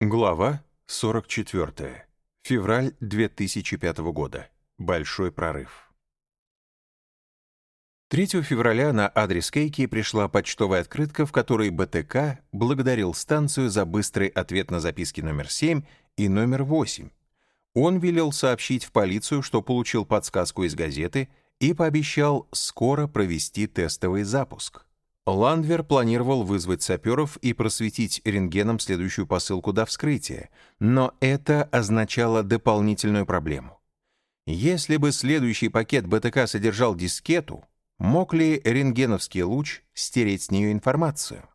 Глава 44. Февраль 2005 года. Большой прорыв. 3 февраля на адрес Кейки пришла почтовая открытка, в которой БТК благодарил станцию за быстрый ответ на записки номер 7 и номер 8. Он велел сообщить в полицию, что получил подсказку из газеты и пообещал скоро провести тестовый запуск. Ландвер планировал вызвать саперов и просветить рентгеном следующую посылку до вскрытия, но это означало дополнительную проблему. Если бы следующий пакет БТК содержал дискету, мог ли рентгеновский луч стереть с нее информацию?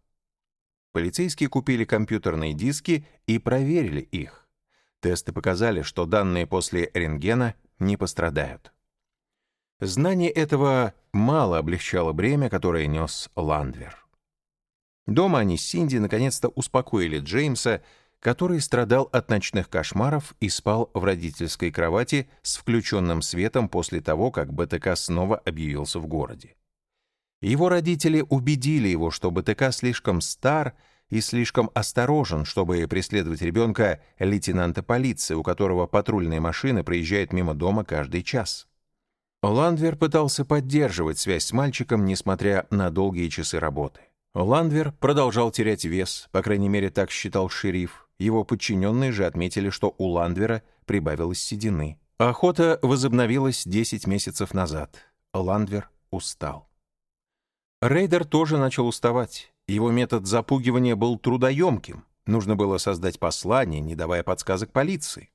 Полицейские купили компьютерные диски и проверили их. Тесты показали, что данные после рентгена не пострадают. Знание этого мало облегчало бремя, которое нес Ландвер. Дома они с Синди наконец-то успокоили Джеймса, который страдал от ночных кошмаров и спал в родительской кровати с включенным светом после того, как БТК снова объявился в городе. Его родители убедили его, что БТК слишком стар и слишком осторожен, чтобы преследовать ребенка лейтенанта полиции, у которого патрульные машины проезжают мимо дома каждый час. Ландвер пытался поддерживать связь с мальчиком, несмотря на долгие часы работы. Ландвер продолжал терять вес, по крайней мере, так считал шериф. Его подчиненные же отметили, что у Ландвера прибавилось седины. Охота возобновилась 10 месяцев назад. Ландвер устал. Рейдер тоже начал уставать. Его метод запугивания был трудоемким. Нужно было создать послание, не давая подсказок полиции.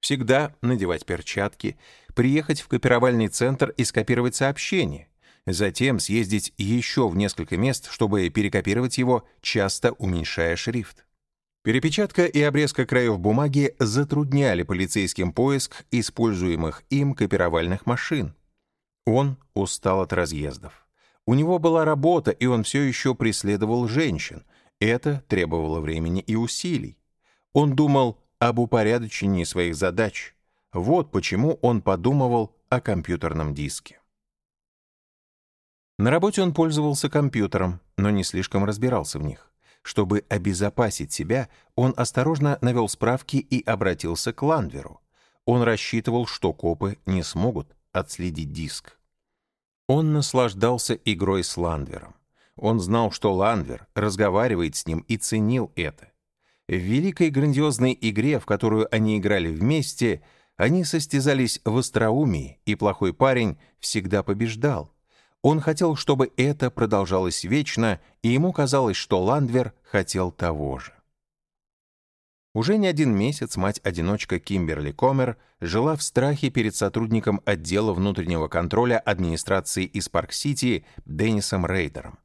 Всегда надевать перчатки, приехать в копировальный центр и скопировать сообщение, затем съездить еще в несколько мест, чтобы перекопировать его, часто уменьшая шрифт. Перепечатка и обрезка краев бумаги затрудняли полицейским поиск используемых им копировальных машин. Он устал от разъездов. У него была работа, и он все еще преследовал женщин. Это требовало времени и усилий. Он думал, об упорядочении своих задач. Вот почему он подумывал о компьютерном диске. На работе он пользовался компьютером, но не слишком разбирался в них. Чтобы обезопасить себя, он осторожно навел справки и обратился к Ландверу. Он рассчитывал, что копы не смогут отследить диск. Он наслаждался игрой с Ландвером. Он знал, что Ландвер разговаривает с ним и ценил это. В великой грандиозной игре, в которую они играли вместе, они состязались в остроумии, и плохой парень всегда побеждал. Он хотел, чтобы это продолжалось вечно, и ему казалось, что Ландвер хотел того же. Уже не один месяц мать-одиночка Кимберли Комер жила в страхе перед сотрудником отдела внутреннего контроля администрации из Парк-Сити Деннисом Рейдером.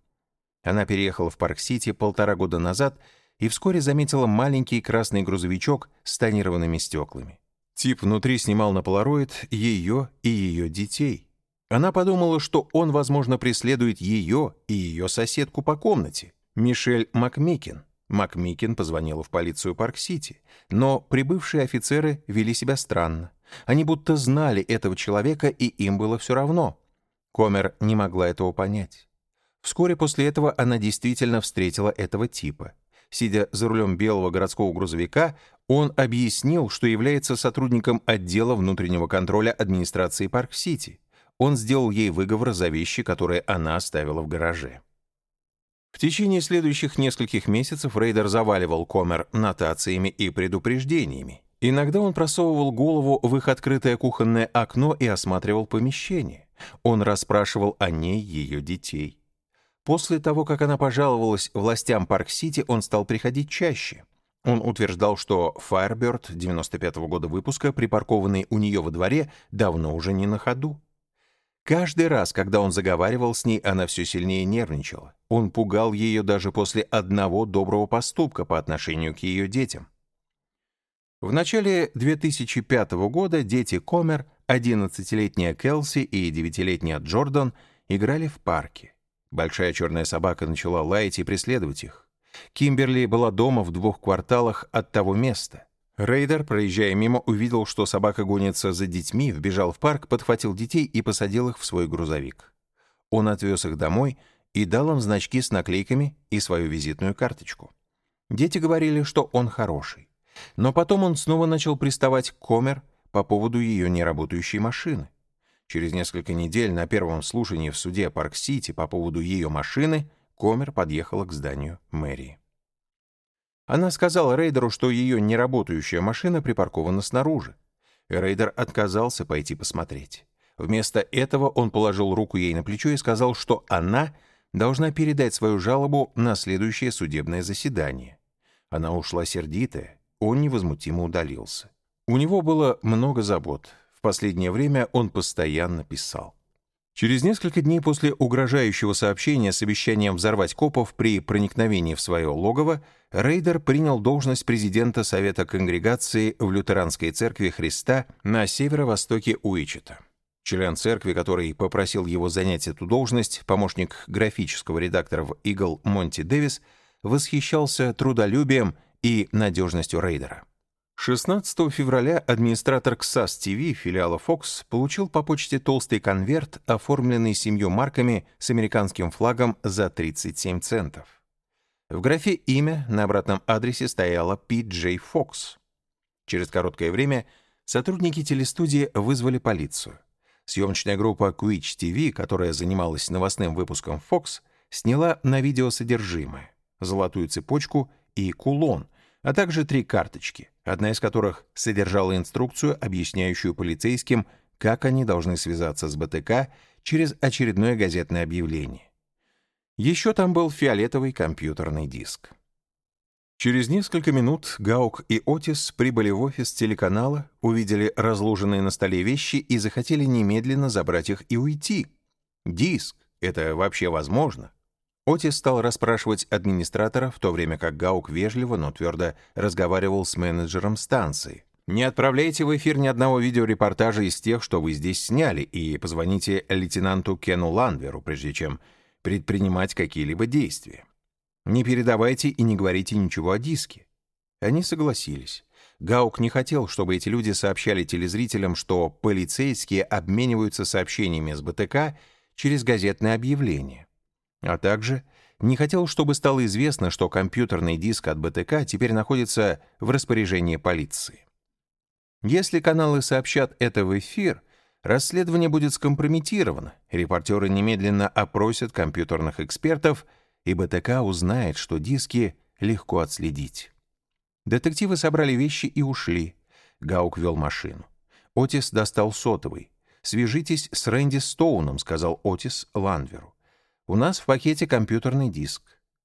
Она переехала в Парк-Сити полтора года назад и вскоре заметила маленький красный грузовичок с тонированными стеклами. Тип внутри снимал на полароид ее и ее детей. Она подумала, что он, возможно, преследует ее и ее соседку по комнате, Мишель Макмикин. Макмикин позвонила в полицию Парк-Сити, но прибывшие офицеры вели себя странно. Они будто знали этого человека, и им было все равно. Комер не могла этого понять. Вскоре после этого она действительно встретила этого типа. Сидя за рулем белого городского грузовика, он объяснил, что является сотрудником отдела внутреннего контроля администрации Парк-Сити. Он сделал ей выговор за вещи, которые она оставила в гараже. В течение следующих нескольких месяцев Рейдер заваливал Комер нотациями и предупреждениями. Иногда он просовывал голову в их открытое кухонное окно и осматривал помещение. Он расспрашивал о ней ее детей. После того, как она пожаловалась властям Парк-Сити, он стал приходить чаще. Он утверждал, что Firebird 95-го года выпуска, припаркованный у нее во дворе, давно уже не на ходу. Каждый раз, когда он заговаривал с ней, она все сильнее нервничала. Он пугал ее даже после одного доброго поступка по отношению к ее детям. В начале 2005 года дети Комер, 11-летняя Келси и 9-летняя Джордан, играли в парке. Большая черная собака начала лаять и преследовать их. Кимберли была дома в двух кварталах от того места. Рейдер, проезжая мимо, увидел, что собака гонится за детьми, вбежал в парк, подхватил детей и посадил их в свой грузовик. Он отвез их домой и дал им значки с наклейками и свою визитную карточку. Дети говорили, что он хороший. Но потом он снова начал приставать к Комер по поводу ее неработающей машины. Через несколько недель на первом слушании в суде Парк-Сити по поводу ее машины Комер подъехала к зданию мэрии. Она сказала Рейдеру, что ее неработающая машина припаркована снаружи. Рейдер отказался пойти посмотреть. Вместо этого он положил руку ей на плечо и сказал, что она должна передать свою жалобу на следующее судебное заседание. Она ушла сердитая, он невозмутимо удалился. У него было много забот. В последнее время он постоянно писал. Через несколько дней после угрожающего сообщения с обещанием взорвать копов при проникновении в свое логово, Рейдер принял должность президента Совета конгрегации в Лютеранской церкви Христа на северо-востоке Уичета. Член церкви, который попросил его занять эту должность, помощник графического редактора в Eagle Монти Дэвис, восхищался трудолюбием и надежностью Рейдера. 16 февраля администратор XAS TV филиала Fox получил по почте толстый конверт, оформленный семью марками с американским флагом за 37 центов. В графе «Имя» на обратном адресе стояло PJ Fox. Через короткое время сотрудники телестудии вызвали полицию. Съемочная группа Quitch TV, которая занималась новостным выпуском Fox, сняла на видео содержимое — золотую цепочку и кулон, а также три карточки, одна из которых содержала инструкцию, объясняющую полицейским, как они должны связаться с БТК через очередное газетное объявление. Еще там был фиолетовый компьютерный диск. Через несколько минут Гаук и Отис прибыли в офис телеканала, увидели разложенные на столе вещи и захотели немедленно забрать их и уйти. Диск — это вообще возможно? Отис стал расспрашивать администратора, в то время как Гаук вежливо, но твердо разговаривал с менеджером станции. «Не отправляйте в эфир ни одного видеорепортажа из тех, что вы здесь сняли, и позвоните лейтенанту Кену Ландверу, прежде чем предпринимать какие-либо действия. Не передавайте и не говорите ничего о диске». Они согласились. Гаук не хотел, чтобы эти люди сообщали телезрителям, что полицейские обмениваются сообщениями с БТК через газетное объявление. А также не хотел, чтобы стало известно, что компьютерный диск от БТК теперь находится в распоряжении полиции. Если каналы сообщат это в эфир, расследование будет скомпрометировано, репортеры немедленно опросят компьютерных экспертов, и БТК узнает, что диски легко отследить. Детективы собрали вещи и ушли. Гаук вел машину. Отис достал сотовый. «Свяжитесь с Рэнди Стоуном», — сказал Отис Ланверу. У нас в пакете компьютерный диск.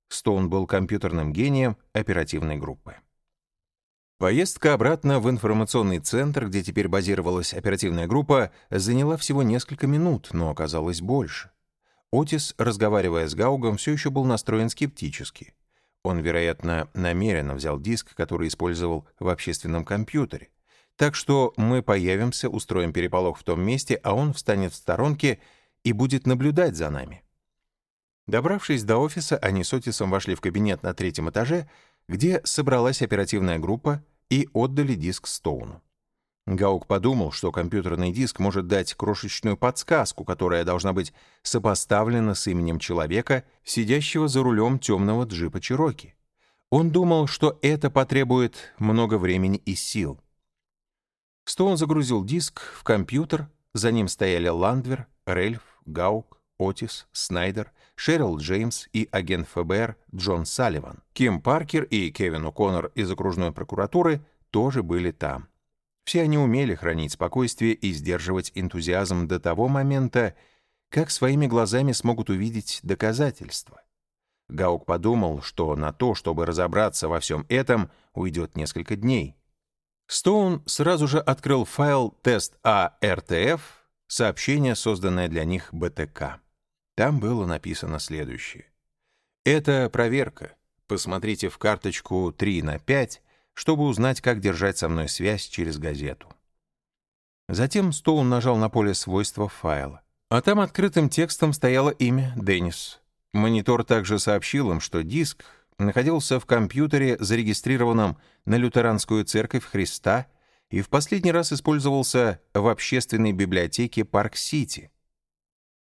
Стоун был компьютерным гением оперативной группы. Поездка обратно в информационный центр, где теперь базировалась оперативная группа, заняла всего несколько минут, но оказалось больше. Отис, разговаривая с Гаугом, все еще был настроен скептически. Он, вероятно, намеренно взял диск, который использовал в общественном компьютере. Так что мы появимся, устроим переполох в том месте, а он встанет в сторонке и будет наблюдать за нами. Добравшись до офиса, они с Отисом вошли в кабинет на третьем этаже, где собралась оперативная группа, и отдали диск Стоуну. Гаук подумал, что компьютерный диск может дать крошечную подсказку, которая должна быть сопоставлена с именем человека, сидящего за рулем темного джипа Чироки. Он думал, что это потребует много времени и сил. Стоун загрузил диск в компьютер, за ним стояли Ландвер, Рельф, Гаук, Отис, Снайдер, Шерил Джеймс и агент ФБР Джон Салливан. Ким Паркер и Кевин О'Коннор из окружной прокуратуры тоже были там. Все они умели хранить спокойствие и сдерживать энтузиазм до того момента, как своими глазами смогут увидеть доказательства. Гаук подумал, что на то, чтобы разобраться во всем этом, уйдет несколько дней. Стоун сразу же открыл файл тест АРТФ, сообщение, созданное для них БТК. Там было написано следующее. «Это проверка. Посмотрите в карточку 3 на 5, чтобы узнать, как держать со мной связь через газету». Затем Стоун нажал на поле свойства файла. А там открытым текстом стояло имя Деннис. Монитор также сообщил им, что диск находился в компьютере, зарегистрированном на Лютеранскую церковь Христа и в последний раз использовался в общественной библиотеке Парк-Сити —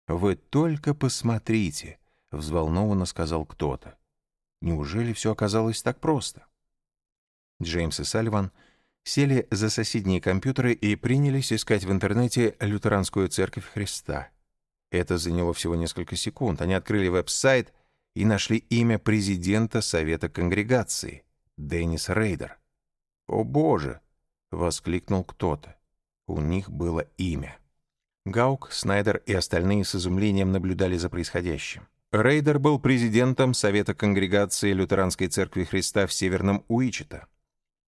«Вы только посмотрите», — взволнованно сказал кто-то. «Неужели все оказалось так просто?» Джеймс и Салливан сели за соседние компьютеры и принялись искать в интернете лютеранскую церковь Христа. Это заняло всего несколько секунд. Они открыли веб-сайт и нашли имя президента Совета конгрегации — Деннис Рейдер. «О боже!» — воскликнул кто-то. У них было имя. Гаук, Снайдер и остальные с изумлением наблюдали за происходящим. Рейдер был президентом Совета конгрегации Лютеранской церкви Христа в Северном Уичета.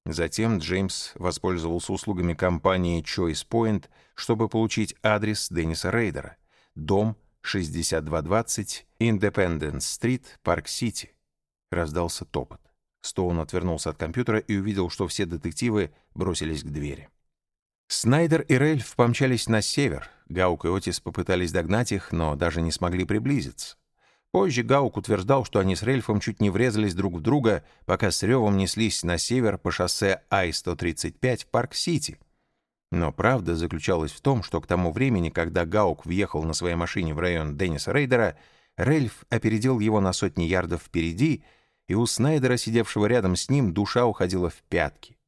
Затем Джеймс воспользовался услугами компании ChoicePoint, чтобы получить адрес Денниса Рейдера. Дом 6220 Индепенденс-стрит, Парк-Сити. Раздался топот. Стоун отвернулся от компьютера и увидел, что все детективы бросились к двери. Снайдер и Рельф помчались на север. Гаук и Отис попытались догнать их, но даже не смогли приблизиться. Позже Гаук утверждал, что они с Рельфом чуть не врезались друг в друга, пока с ревом неслись на север по шоссе I-135 в Парк-Сити. Но правда заключалась в том, что к тому времени, когда Гаук въехал на своей машине в район Денниса Рейдера, Рельф опередил его на сотни ярдов впереди, и у Снайдера, сидевшего рядом с ним, душа уходила в пятки.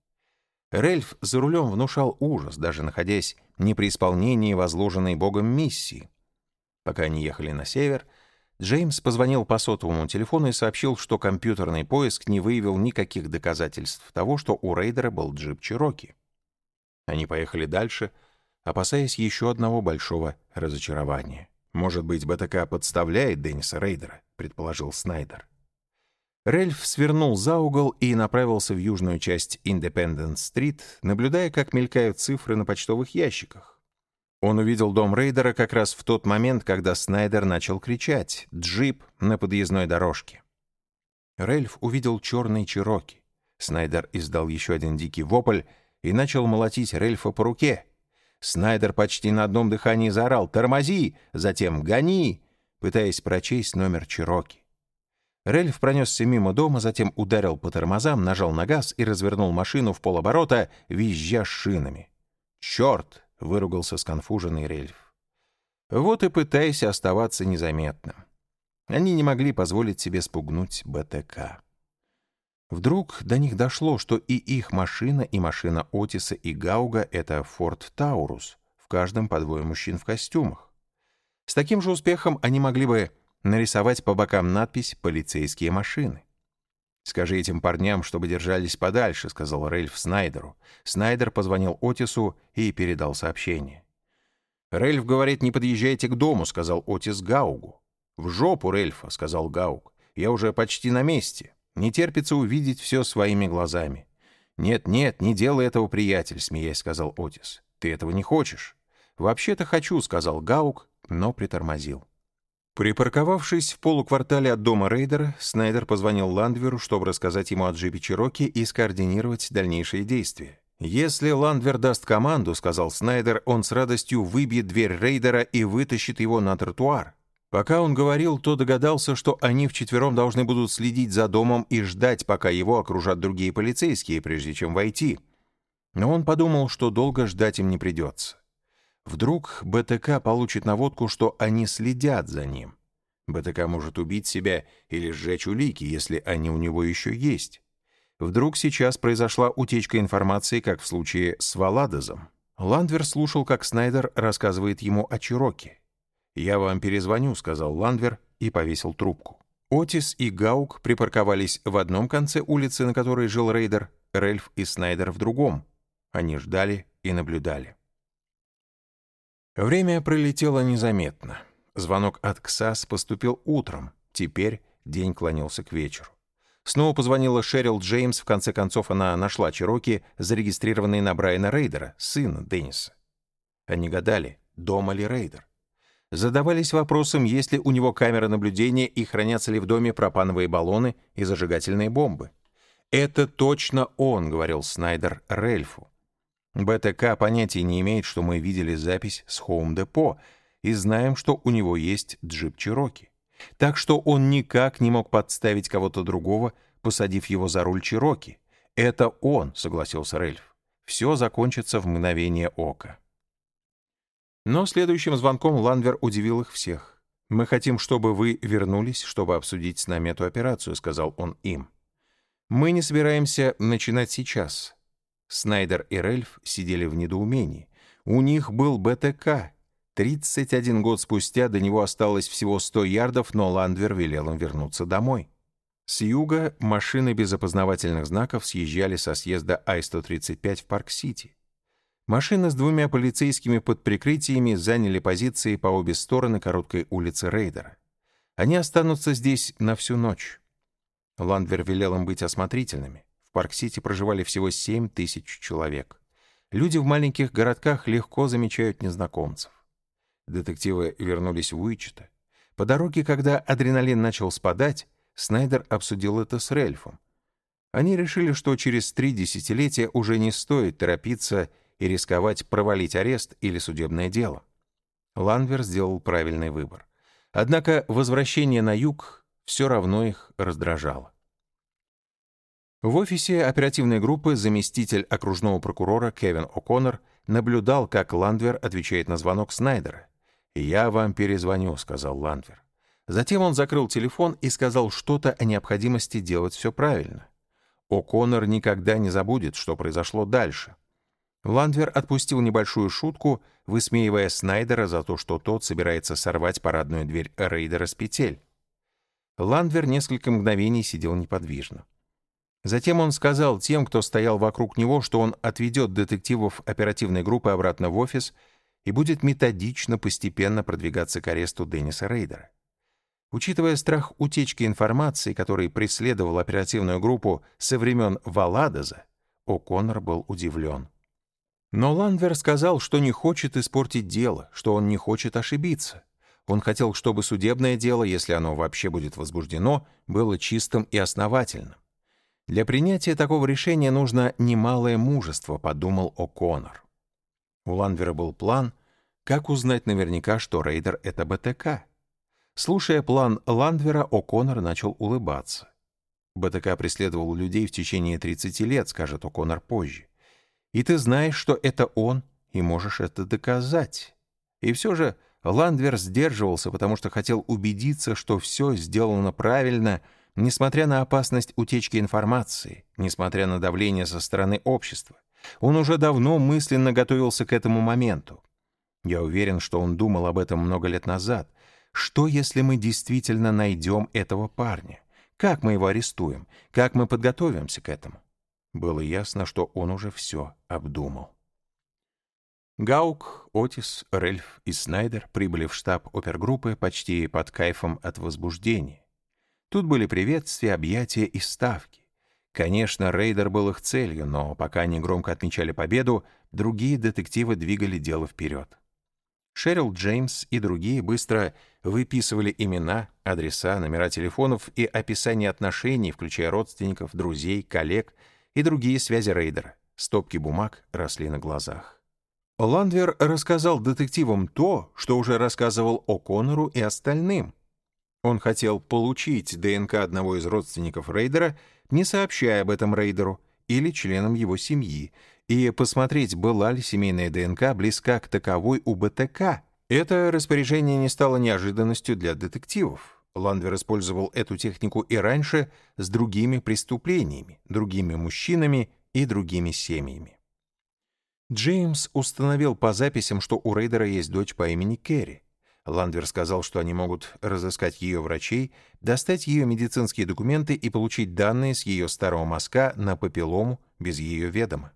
Рельф за рулем внушал ужас, даже находясь не при исполнении возложенной Богом миссии. Пока они ехали на север — Джеймс позвонил по сотовому телефону и сообщил, что компьютерный поиск не выявил никаких доказательств того, что у Рейдера был джип Cherokee. Они поехали дальше, опасаясь еще одного большого разочарования. «Может быть, БТК подставляет Денниса Рейдера», — предположил Снайдер. Рельф свернул за угол и направился в южную часть Индепендент-стрит, наблюдая, как мелькают цифры на почтовых ящиках. Он увидел дом Рейдера как раз в тот момент, когда Снайдер начал кричать «Джип!» на подъездной дорожке. Рельф увидел черный Чироки. Снайдер издал еще один дикий вопль и начал молотить Рельфа по руке. Снайдер почти на одном дыхании заорал «Тормози!», затем «Гони!», пытаясь прочесть номер Чироки. Рельф пронесся мимо дома, затем ударил по тормозам, нажал на газ и развернул машину в полоборота, визжа шинами. «Черт!» выругался сконфуженный Рельф. Вот и пытаясь оставаться незаметным. Они не могли позволить себе спугнуть БТК. Вдруг до них дошло, что и их машина, и машина Отиса и Гауга — это Форд Таурус, в каждом по двое мужчин в костюмах. С таким же успехом они могли бы нарисовать по бокам надпись «Полицейские машины». «Скажи этим парням, чтобы держались подальше», — сказал Рельф Снайдеру. Снайдер позвонил Отису и передал сообщение. «Рельф говорит, не подъезжайте к дому», — сказал Отис Гаугу. «В жопу Рельфа», — сказал Гауг. «Я уже почти на месте. Не терпится увидеть все своими глазами». «Нет-нет, не делай этого, приятель», — смеясь сказал Отис. «Ты этого не хочешь». «Вообще-то хочу», — сказал Гаук, но притормозил. Припарковавшись в полуквартале от дома Рейдера, Снайдер позвонил Ландверу, чтобы рассказать ему о джипе Чироки и скоординировать дальнейшие действия. «Если Ландвер даст команду, — сказал Снайдер, — он с радостью выбьет дверь Рейдера и вытащит его на тротуар». Пока он говорил, то догадался, что они вчетвером должны будут следить за домом и ждать, пока его окружат другие полицейские, прежде чем войти. Но он подумал, что долго ждать им не придется. Вдруг БТК получит наводку, что они следят за ним. БТК может убить себя или сжечь улики, если они у него еще есть. Вдруг сейчас произошла утечка информации, как в случае с Валадозом. Ландвер слушал, как Снайдер рассказывает ему о Чироке. «Я вам перезвоню», — сказал Ландвер и повесил трубку. Отис и Гаук припарковались в одном конце улицы, на которой жил Рейдер, Рельф и Снайдер в другом. Они ждали и наблюдали. Время пролетело незаметно. Звонок от КСАС поступил утром. Теперь день клонился к вечеру. Снова позвонила Шерил Джеймс, в конце концов она нашла Чироки, зарегистрированный на Брайана Рейдера, сына Денниса. Они гадали, дома ли Рейдер. Задавались вопросом, есть ли у него камера наблюдения и хранятся ли в доме пропановые баллоны и зажигательные бомбы. «Это точно он», — говорил Снайдер Рельфу. БТК понятия не имеет, что мы видели запись с Home Depot и знаем, что у него есть джип Чироки. Так что он никак не мог подставить кого-то другого, посадив его за руль Чироки. «Это он», — согласился Рельф. «Все закончится в мгновение ока». Но следующим звонком Ланвер удивил их всех. «Мы хотим, чтобы вы вернулись, чтобы обсудить с нами эту операцию», — сказал он им. Мы не собираемся начинать сейчас. Снайдер и Рельф сидели в недоумении. У них был БТК. 31 год спустя до него осталось всего 100 ярдов, но Ландвер велел им вернуться домой. С юга машины без опознавательных знаков съезжали со съезда I-135 в Парк-Сити. Машины с двумя полицейскими под прикрытиями заняли позиции по обе стороны короткой улицы Рейдера. Они останутся здесь на всю ночь. Ландвер велел им быть осмотрительными. В Парк-Сити проживали всего 7 тысяч человек. Люди в маленьких городках легко замечают незнакомцев. Детективы вернулись в Уичета. По дороге, когда адреналин начал спадать, Снайдер обсудил это с Рельфом. Они решили, что через три десятилетия уже не стоит торопиться и рисковать провалить арест или судебное дело. Ланвер сделал правильный выбор. Однако возвращение на юг все равно их раздражало. В офисе оперативной группы заместитель окружного прокурора Кевин О'Коннор наблюдал, как Ландвер отвечает на звонок Снайдера. «Я вам перезвоню», — сказал Ландвер. Затем он закрыл телефон и сказал что-то о необходимости делать все правильно. О'Коннор никогда не забудет, что произошло дальше. Ландвер отпустил небольшую шутку, высмеивая Снайдера за то, что тот собирается сорвать парадную дверь рейдера с петель. Ландвер несколько мгновений сидел неподвижно. Затем он сказал тем, кто стоял вокруг него, что он отведет детективов оперативной группы обратно в офис и будет методично, постепенно продвигаться к аресту Денниса Рейдера. Учитывая страх утечки информации, который преследовал оперативную группу со времен Валадоза, О'Коннор был удивлен. Но Ландвер сказал, что не хочет испортить дело, что он не хочет ошибиться. Он хотел, чтобы судебное дело, если оно вообще будет возбуждено, было чистым и основательным. Для принятия такого решения нужно немалое мужество, подумал О'Коннор. У Ландвера был план, как узнать наверняка, что рейдер — это БТК. Слушая план Ландвера, О'Коннор начал улыбаться. БТК преследовал людей в течение 30 лет, скажет О'Коннор позже. И ты знаешь, что это он, и можешь это доказать. И все же Ландвер сдерживался, потому что хотел убедиться, что все сделано правильно, несмотря на опасность утечки информации, несмотря на давление со стороны общества. Он уже давно мысленно готовился к этому моменту. Я уверен, что он думал об этом много лет назад. Что, если мы действительно найдем этого парня? Как мы его арестуем? Как мы подготовимся к этому? Было ясно, что он уже все обдумал. Гаук, Отис, Рельф и Снайдер прибыли в штаб опергруппы почти под кайфом от возбуждения. Тут были приветствия, объятия и ставки. Конечно, рейдер был их целью, но пока они громко отмечали победу, другие детективы двигали дело вперед. Шерил Джеймс и другие быстро выписывали имена, адреса, номера телефонов и описание отношений, включая родственников, друзей, коллег — и другие связи рейдера. Стопки бумаг росли на глазах. Ландвер рассказал детективам то, что уже рассказывал О'Коннору и остальным. Он хотел получить ДНК одного из родственников рейдера, не сообщая об этом рейдеру или членам его семьи, и посмотреть, была ли семейная ДНК близка к таковой у БТК. Это распоряжение не стало неожиданностью для детективов. Ландвер использовал эту технику и раньше с другими преступлениями, другими мужчинами и другими семьями. Джеймс установил по записям, что у Рейдера есть дочь по имени Керри. Ландвер сказал, что они могут разыскать ее врачей, достать ее медицинские документы и получить данные с ее старого мазка на папиллому без ее ведома.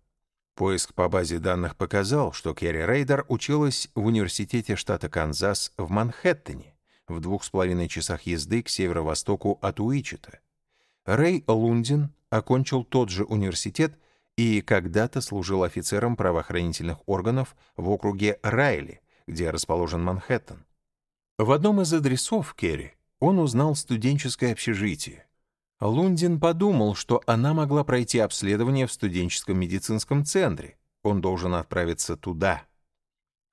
Поиск по базе данных показал, что Керри Рейдер училась в университете штата Канзас в Манхэттене в двух с половиной часах езды к северо-востоку от Уичета. Рэй Лундин окончил тот же университет и когда-то служил офицером правоохранительных органов в округе Райли, где расположен Манхэттен. В одном из адресов Керри он узнал студенческое общежитие. Лундин подумал, что она могла пройти обследование в студенческом медицинском центре. Он должен отправиться туда.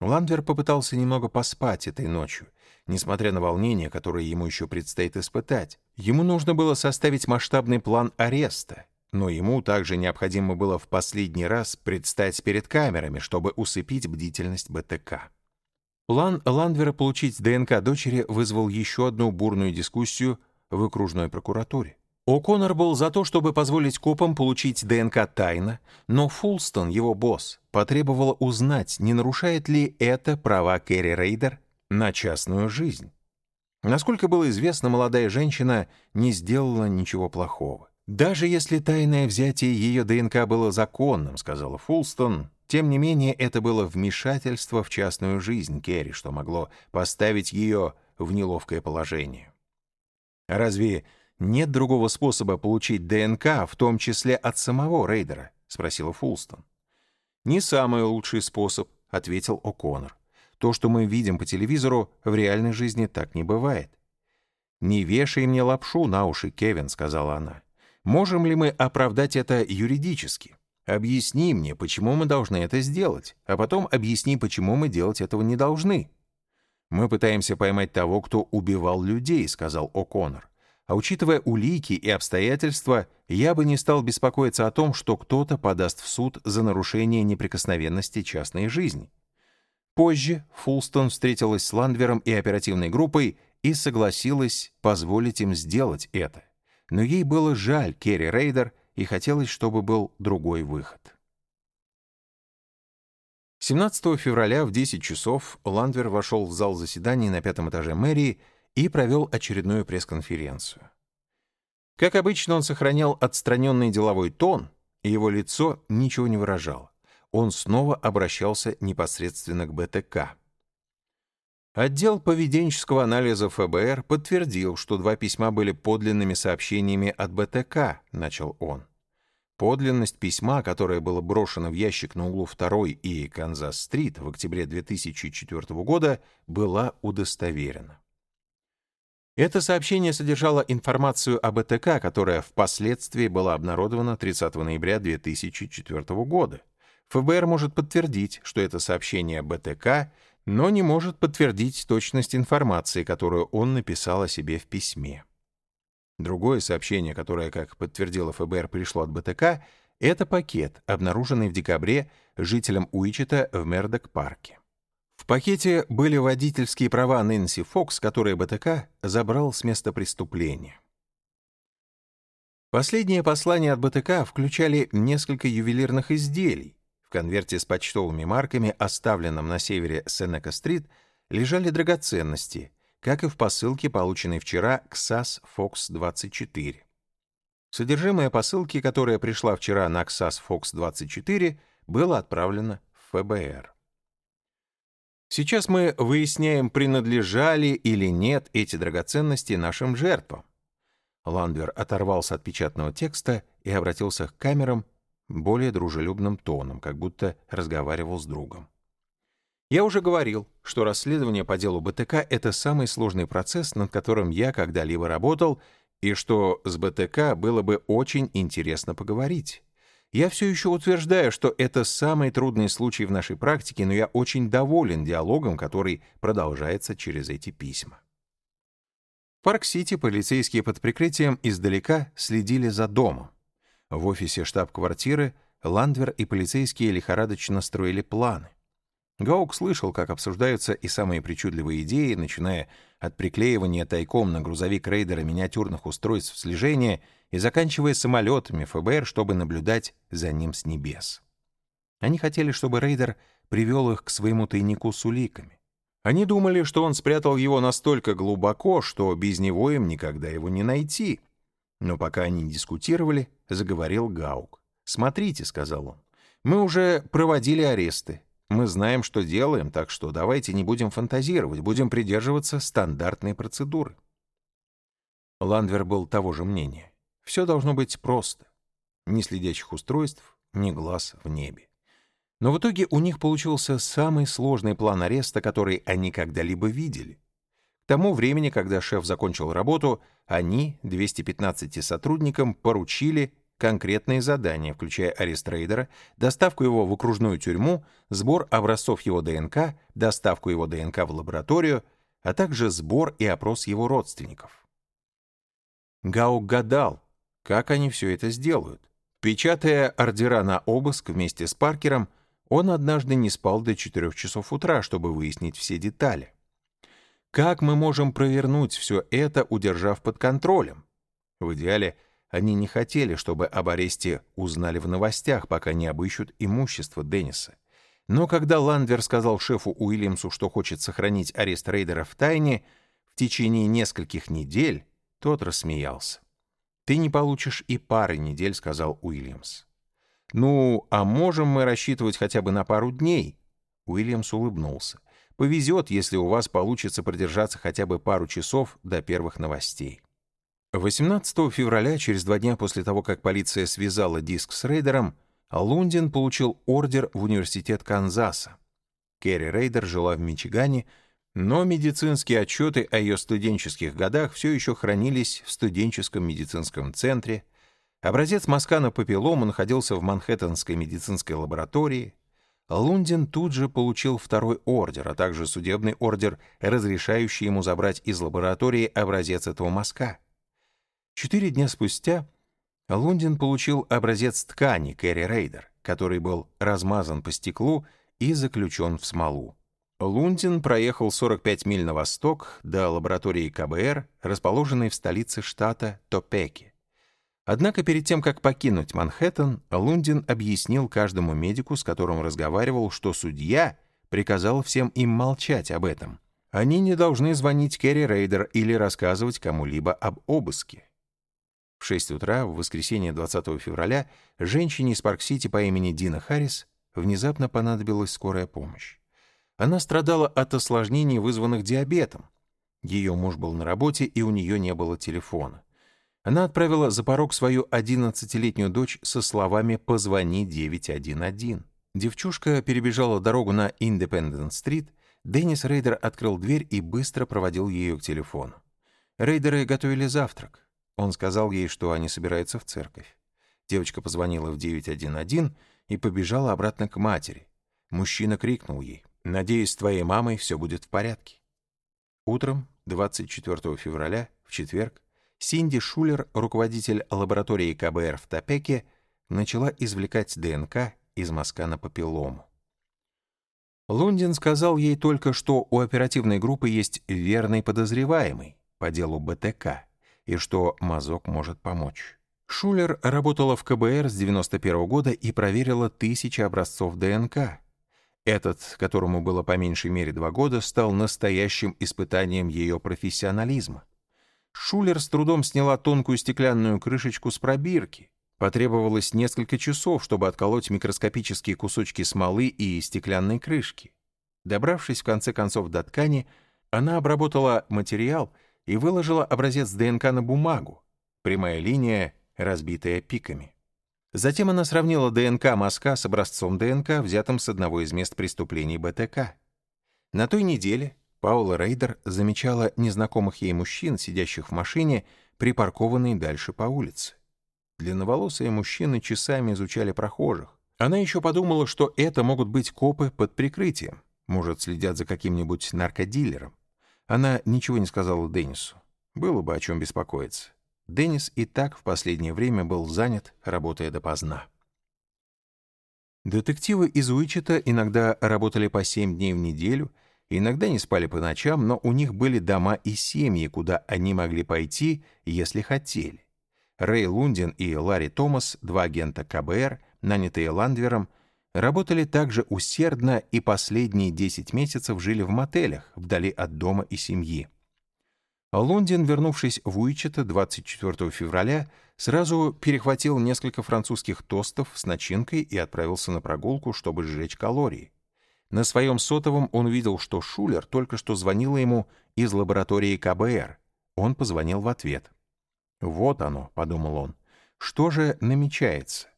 Ландвер попытался немного поспать этой ночью, несмотря на волнение, которое ему еще предстоит испытать. Ему нужно было составить масштабный план ареста, но ему также необходимо было в последний раз предстать перед камерами, чтобы усыпить бдительность БТК. План Ландвера получить ДНК дочери вызвал еще одну бурную дискуссию в окружной прокуратуре. О'Коннор был за то, чтобы позволить копам получить ДНК тайно, но Фулстон, его босс, потребовал узнать, не нарушает ли это права Кэрри Рейдер на частную жизнь. Насколько было известно, молодая женщина не сделала ничего плохого. «Даже если тайное взятие ее ДНК было законным», — сказала Фулстон, тем не менее это было вмешательство в частную жизнь Керри, что могло поставить ее в неловкое положение. Разве нет другого способа получить ДНК, в том числе от самого Рейдера? спросила Фулстон. Не самый лучший способ, ответил О'Коннор. То, что мы видим по телевизору, в реальной жизни так не бывает. «Не вешай мне лапшу на уши, Кевин», — сказала она. «Можем ли мы оправдать это юридически? Объясни мне, почему мы должны это сделать, а потом объясни, почему мы делать этого не должны». «Мы пытаемся поймать того, кто убивал людей», — сказал О'Коннор. «А учитывая улики и обстоятельства, я бы не стал беспокоиться о том, что кто-то подаст в суд за нарушение неприкосновенности частной жизни». Позже Фулстон встретилась с Ландвером и оперативной группой и согласилась позволить им сделать это. Но ей было жаль Керри Рейдер и хотелось, чтобы был другой выход. 17 февраля в 10 часов Ландвер вошел в зал заседаний на пятом этаже мэрии и провел очередную пресс-конференцию. Как обычно, он сохранял отстраненный деловой тон, и его лицо ничего не выражало. Он снова обращался непосредственно к БТК. Отдел поведенческого анализа ФБР подтвердил, что два письма были подлинными сообщениями от БТК, начал он. Подлинность письма, которое было брошено в ящик на углу 2 и Канзас-стрит в октябре 2004 года, была удостоверена. Это сообщение содержало информацию об ЭТК, которая впоследствии была обнародована 30 ноября 2004 года. ФБР может подтвердить, что это сообщение об ЭТК, но не может подтвердить точность информации, которую он написал о себе в письме. Другое сообщение, которое, как подтвердило ФБР, пришло от БТК, это пакет, обнаруженный в декабре жителям Уичета в Мердок-парке. В пакете были водительские права Нэнси Фокс, которые БТК забрал с места преступления. Последние послания от БТК включали несколько ювелирных изделий. Конверте с почтовыми марками, оставленном на севере Сенека-стрит, лежали драгоценности — как и в посылке, полученной вчера к SAS Fox 24. Содержимое посылки, которая пришла вчера на XAS Fox 24, было отправлено в ФБР. Сейчас мы выясняем, принадлежали или нет эти драгоценности нашим жертвам. Ландвер оторвался от печатного текста и обратился к камерам более дружелюбным тоном, как будто разговаривал с другом. Я уже говорил, что расследование по делу БТК — это самый сложный процесс, над которым я когда-либо работал, и что с БТК было бы очень интересно поговорить. Я все еще утверждаю, что это самый трудный случай в нашей практике, но я очень доволен диалогом, который продолжается через эти письма. В Парк-Сити полицейские под прикрытием издалека следили за домом. В офисе штаб-квартиры Ландвер и полицейские лихорадочно строили планы. Гаук слышал, как обсуждаются и самые причудливые идеи, начиная от приклеивания тайком на грузовик рейдера миниатюрных устройств слежения и заканчивая самолетами ФБР, чтобы наблюдать за ним с небес. Они хотели, чтобы рейдер привел их к своему тайнику с уликами. Они думали, что он спрятал его настолько глубоко, что без него им никогда его не найти. Но пока они дискутировали, заговорил Гаук. «Смотрите», — сказал он, — «мы уже проводили аресты. Мы знаем, что делаем, так что давайте не будем фантазировать, будем придерживаться стандартной процедуры. Ландвер был того же мнения. Все должно быть просто. Ни следящих устройств, ни глаз в небе. Но в итоге у них получился самый сложный план ареста, который они когда-либо видели. К тому времени, когда шеф закончил работу, они, 215 сотрудникам, поручили конкретные задания, включая арест рейдера, доставку его в окружную тюрьму, сбор образцов его ДНК, доставку его ДНК в лабораторию, а также сбор и опрос его родственников. Гаук гадал, как они все это сделают. Печатая ордера на обыск вместе с Паркером, он однажды не спал до 4 часов утра, чтобы выяснить все детали. Как мы можем провернуть все это, удержав под контролем? В идеале, Они не хотели, чтобы об аресте узнали в новостях, пока не обыщут имущество Денниса. Но когда Ландвер сказал шефу Уильямсу, что хочет сохранить арест рейдера в тайне в течение нескольких недель, тот рассмеялся. «Ты не получишь и пары недель», — сказал Уильямс. «Ну, а можем мы рассчитывать хотя бы на пару дней?» Уильямс улыбнулся. «Повезет, если у вас получится продержаться хотя бы пару часов до первых новостей». 18 февраля, через два дня после того, как полиция связала диск с Рейдером, Лундин получил ордер в университет Канзаса. Керри Рейдер жила в Мичигане, но медицинские отчеты о ее студенческих годах все еще хранились в студенческом медицинском центре. Образец мазка на папиллому находился в Манхэттенской медицинской лаборатории. Лундин тут же получил второй ордер, а также судебный ордер, разрешающий ему забрать из лаборатории образец этого мазка. Четыре дня спустя Лундин получил образец ткани Кэрри Рейдер, который был размазан по стеклу и заключен в смолу. Лундин проехал 45 миль на восток до лаборатории КБР, расположенной в столице штата Топеки. Однако перед тем, как покинуть Манхэттен, Лундин объяснил каждому медику, с которым разговаривал, что судья приказал всем им молчать об этом. Они не должны звонить Керри Рейдер или рассказывать кому-либо об обыске. В 6 утра, в воскресенье 20 февраля, женщине из Парк-Сити по имени Дина Харрис внезапно понадобилась скорая помощь. Она страдала от осложнений, вызванных диабетом. Ее муж был на работе, и у нее не было телефона. Она отправила за порог свою 11-летнюю дочь со словами «Позвони 911». Девчушка перебежала дорогу на Индепендент-стрит, Деннис Рейдер открыл дверь и быстро проводил ее к телефону. Рейдеры готовили завтрак. Он сказал ей, что они собираются в церковь. Девочка позвонила в 911 и побежала обратно к матери. Мужчина крикнул ей, «Надеюсь, с твоей мамой все будет в порядке». Утром 24 февраля, в четверг, Синди Шулер, руководитель лаборатории КБР в Топеке, начала извлекать ДНК из мазка на папиллому. Лундин сказал ей только, что у оперативной группы есть верный подозреваемый по делу БТК и что мазок может помочь. Шулер работала в КБР с 91 года и проверила тысячи образцов ДНК. Этот, которому было по меньшей мере два года, стал настоящим испытанием ее профессионализма. Шулер с трудом сняла тонкую стеклянную крышечку с пробирки. Потребовалось несколько часов, чтобы отколоть микроскопические кусочки смолы и стеклянной крышки. Добравшись в конце концов до ткани, она обработала материал и выложила образец ДНК на бумагу. Прямая линия, разбитая пиками. Затем она сравнила ДНК мазка с образцом ДНК, взятым с одного из мест преступлений БТК. На той неделе Паула Рейдер замечала незнакомых ей мужчин, сидящих в машине, припаркованной дальше по улице. Длинноволосые мужчины часами изучали прохожих. Она еще подумала, что это могут быть копы под прикрытием. Может, следят за каким-нибудь наркодилером. Она ничего не сказала Деннису. Было бы о чем беспокоиться. Деннис и так в последнее время был занят, работая допоздна. Детективы из Уичета иногда работали по семь дней в неделю, иногда не спали по ночам, но у них были дома и семьи, куда они могли пойти, если хотели. Рэй Лундин и Ларри Томас, два агента КБР, нанятые Ландвером, Работали также усердно и последние 10 месяцев жили в мотелях, вдали от дома и семьи. Лундин, вернувшись в Уичета 24 февраля, сразу перехватил несколько французских тостов с начинкой и отправился на прогулку, чтобы сжечь калории. На своем сотовом он увидел, что Шулер только что звонила ему из лаборатории КБР. Он позвонил в ответ. «Вот оно», — подумал он, — «что же намечается?»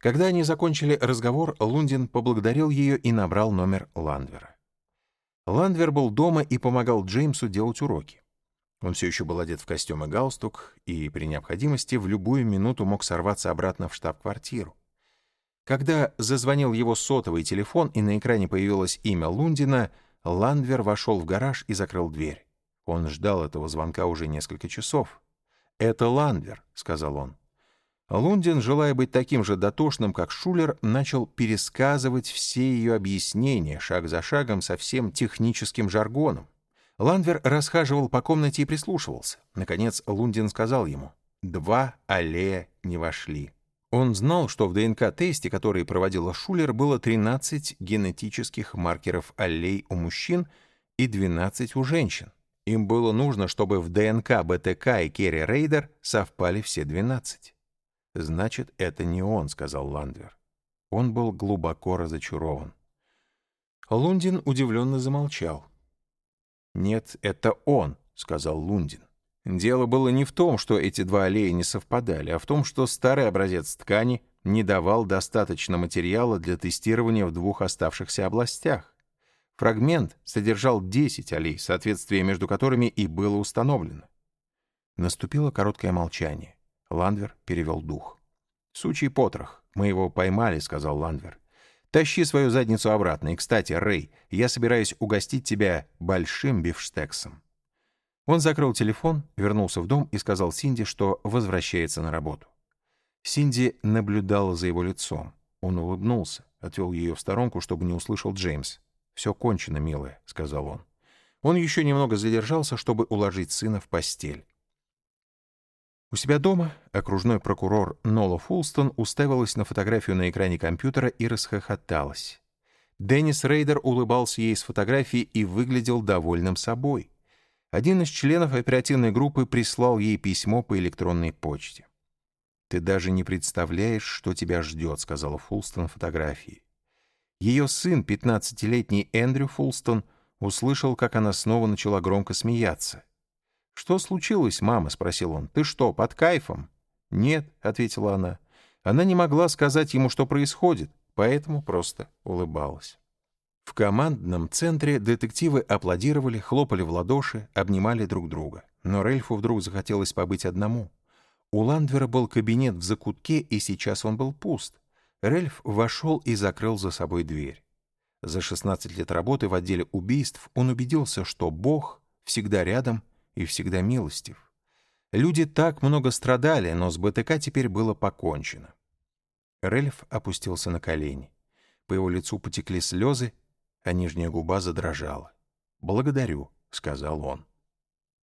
Когда они закончили разговор, Лундин поблагодарил ее и набрал номер Ландвера. Ландвер был дома и помогал Джеймсу делать уроки. Он все еще был одет в костюм и галстук, и при необходимости в любую минуту мог сорваться обратно в штаб-квартиру. Когда зазвонил его сотовый телефон и на экране появилось имя Лундина, Ландвер вошел в гараж и закрыл дверь. Он ждал этого звонка уже несколько часов. «Это Ландвер», — сказал он. Лундин, желая быть таким же дотошным, как Шулер, начал пересказывать все ее объяснения, шаг за шагом, со всем техническим жаргоном. Ландвер расхаживал по комнате и прислушивался. Наконец Лундин сказал ему, Два аллеля не вошли. Он знал, что в ДНК-тесте, который проводила Шулер, было 13 генетических маркеров аллелей у мужчин и 12 у женщин. Им было нужно, чтобы в ДНК БТК и Керри Рейдер совпали все 12. «Значит, это не он», — сказал Ландвер. Он был глубоко разочарован. Лундин удивленно замолчал. «Нет, это он», — сказал Лундин. Дело было не в том, что эти два аллея не совпадали, а в том, что старый образец ткани не давал достаточно материала для тестирования в двух оставшихся областях. Фрагмент содержал 10 аллей, соответствие между которыми и было установлено. Наступило короткое молчание. Ландвер перевел дух. «Сучий потрох. Мы его поймали», — сказал Ландвер. «Тащи свою задницу обратно. И, кстати, Рэй, я собираюсь угостить тебя большим бифштексом». Он закрыл телефон, вернулся в дом и сказал Синди, что возвращается на работу. Синди наблюдала за его лицом. Он улыбнулся, отвел ее в сторонку, чтобы не услышал Джеймс. «Все кончено, милая», — сказал он. Он еще немного задержался, чтобы уложить сына в постель. У себя дома окружной прокурор Нола Фулстон уставилась на фотографию на экране компьютера и расхохоталась. Деннис Рейдер улыбался ей с фотографии и выглядел довольным собой. Один из членов оперативной группы прислал ей письмо по электронной почте. «Ты даже не представляешь, что тебя ждет», — сказала Фулстон фотографии. Ее сын, 15-летний Эндрю Фулстон, услышал, как она снова начала громко смеяться. «Что случилось, мама?» — спросил он. «Ты что, под кайфом?» «Нет», — ответила она. Она не могла сказать ему, что происходит, поэтому просто улыбалась. В командном центре детективы аплодировали, хлопали в ладоши, обнимали друг друга. Но Рельфу вдруг захотелось побыть одному. У Ландвера был кабинет в закутке, и сейчас он был пуст. Рельф вошел и закрыл за собой дверь. За 16 лет работы в отделе убийств он убедился, что Бог всегда рядом и всегда милостив. Люди так много страдали, но с БТК теперь было покончено. Рельф опустился на колени. По его лицу потекли слезы, а нижняя губа задрожала. «Благодарю», — сказал он.